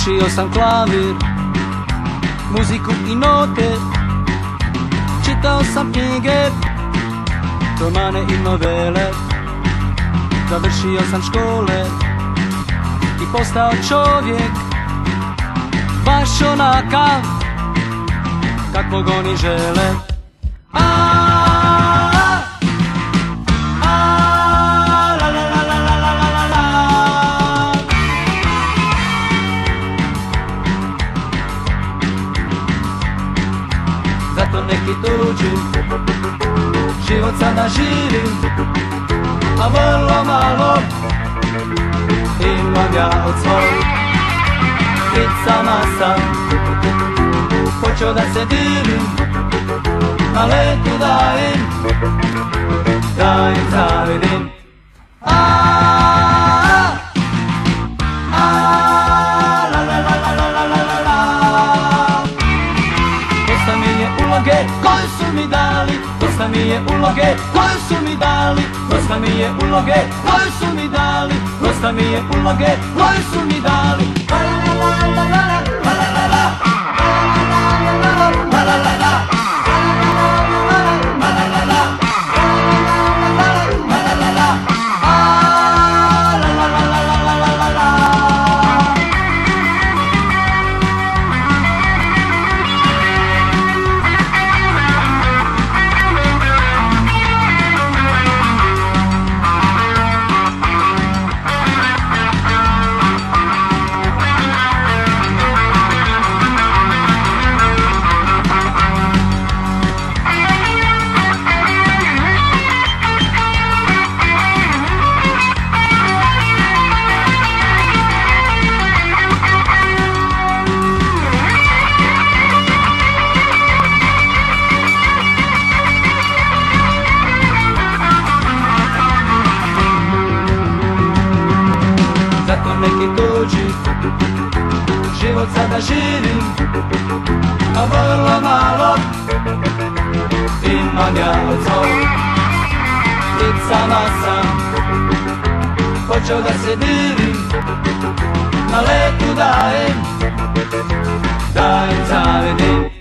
Učio sam klavir, muziku i note. Čitao sam knjige, romane i novele. Završio sam škole i postao čovjek. Baš onakav kakvog oni žele Život sada živim A vrlo malo Imam ja od svojih. Picama sam Počeo da se divim Na letu da Dosta mi je uloge koje su mi dali. Dosta mi je uloge koje su mi dali. Dosta mi je uloge koje su mi dali imaginin Avvalamálak Én magától Itt számászám Kocsoda szedérim Na lehet dai dai závidérim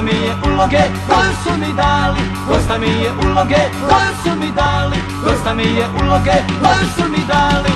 Dosta mi je uloge koje su mi dali Dosta mi je uloge koje su mi dali Dosta mi je uloge koje su mi dali